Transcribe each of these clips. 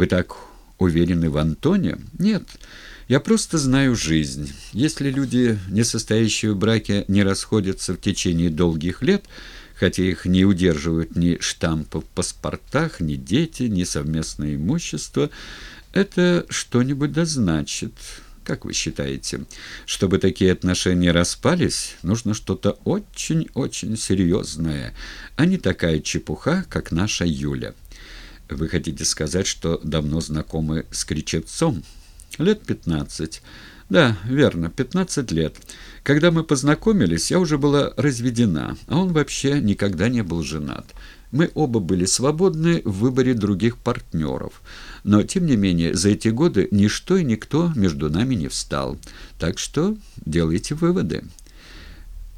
Вы так уверены в Антоне? Нет, я просто знаю жизнь. Если люди, не состоящие в браке, не расходятся в течение долгих лет, хотя их не удерживают ни штампы в паспортах, ни дети, ни совместное имущество, это что-нибудь да значит. Как вы считаете, чтобы такие отношения распались, нужно что-то очень-очень серьезное, а не такая чепуха, как наша Юля. Вы хотите сказать, что давно знакомы с Кричевцом? Лет пятнадцать. Да, верно, пятнадцать лет. Когда мы познакомились, я уже была разведена, а он вообще никогда не был женат. Мы оба были свободны в выборе других партнеров. Но, тем не менее, за эти годы ничто и никто между нами не встал. Так что делайте выводы.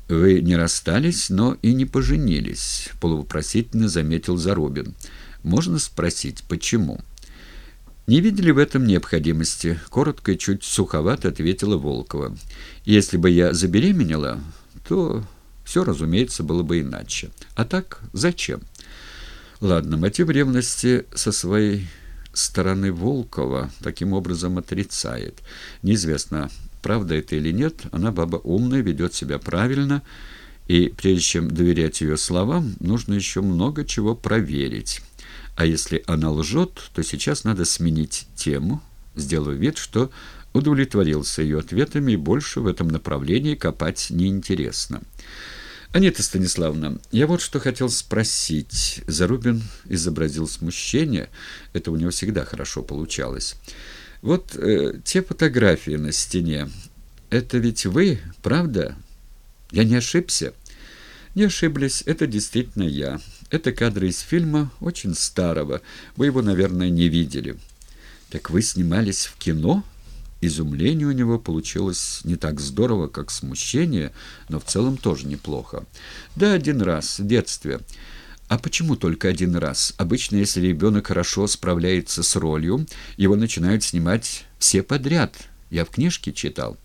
«Вы не расстались, но и не поженились», — полувопросительно заметил Зарубин. «Можно спросить, почему?» «Не видели в этом необходимости», — коротко и чуть суховато ответила Волкова. «Если бы я забеременела, то все, разумеется, было бы иначе. А так зачем?» «Ладно, мотив ревности со своей стороны Волкова таким образом отрицает. Неизвестно, правда это или нет, она баба умная, ведет себя правильно, и прежде чем доверять ее словам, нужно еще много чего проверить». А если она лжет, то сейчас надо сменить тему, сделав вид, что удовлетворился ее ответами, и больше в этом направлении копать неинтересно. «Анета Станиславовна, я вот что хотел спросить». Зарубин изобразил смущение. Это у него всегда хорошо получалось. «Вот э, те фотографии на стене. Это ведь вы, правда? Я не ошибся?» «Не ошиблись. Это действительно я. Это кадры из фильма, очень старого. Вы его, наверное, не видели. Так вы снимались в кино? Изумление у него получилось не так здорово, как смущение, но в целом тоже неплохо. Да, один раз, в детстве. А почему только один раз? Обычно, если ребенок хорошо справляется с ролью, его начинают снимать все подряд. Я в книжке читал.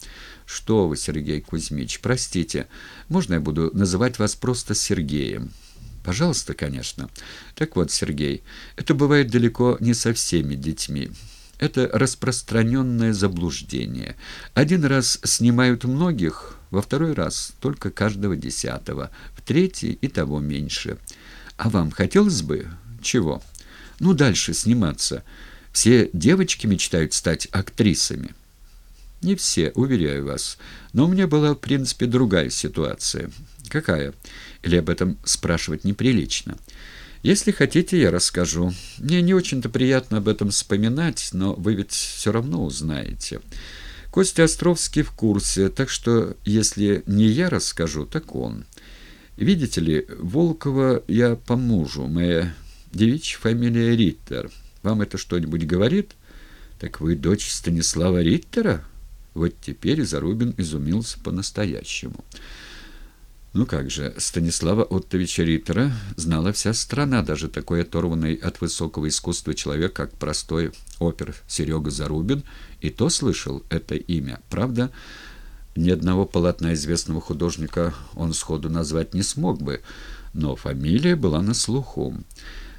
Что вы, Сергей Кузьмич, простите, можно я буду называть вас просто Сергеем? Пожалуйста, конечно. Так вот, Сергей, это бывает далеко не со всеми детьми. Это распространенное заблуждение. Один раз снимают многих, во второй раз только каждого десятого, в третий и того меньше. А вам хотелось бы чего? Ну, дальше сниматься. Все девочки мечтают стать актрисами. Не все, уверяю вас. Но у меня была, в принципе, другая ситуация. Какая? Или об этом спрашивать неприлично? Если хотите, я расскажу. Мне не очень-то приятно об этом вспоминать, но вы ведь все равно узнаете. Костя Островский в курсе, так что если не я расскажу, так он. Видите ли, Волкова я по мужу, моя девичья фамилия Риттер. Вам это что-нибудь говорит? Так вы дочь Станислава Риттера? Вот теперь Зарубин изумился по-настоящему. Ну как же, Станислава Оттовича Риттера знала вся страна, даже такой оторванный от высокого искусства человек, как простой опер Серега Зарубин, и то слышал это имя. Правда, ни одного полотна известного художника он сходу назвать не смог бы, но фамилия была на слуху.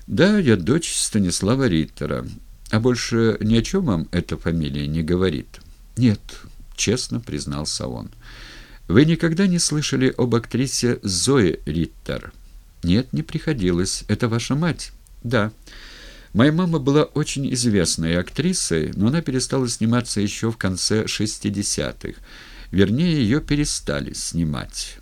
Да, я дочь Станислава Риттера, а больше ни о чем вам эта фамилия не говорит. Нет, честно признался он. Вы никогда не слышали об актрисе Зое Риттер? Нет, не приходилось. Это ваша мать? Да. Моя мама была очень известной актрисой, но она перестала сниматься еще в конце 60-х. Вернее, ее перестали снимать.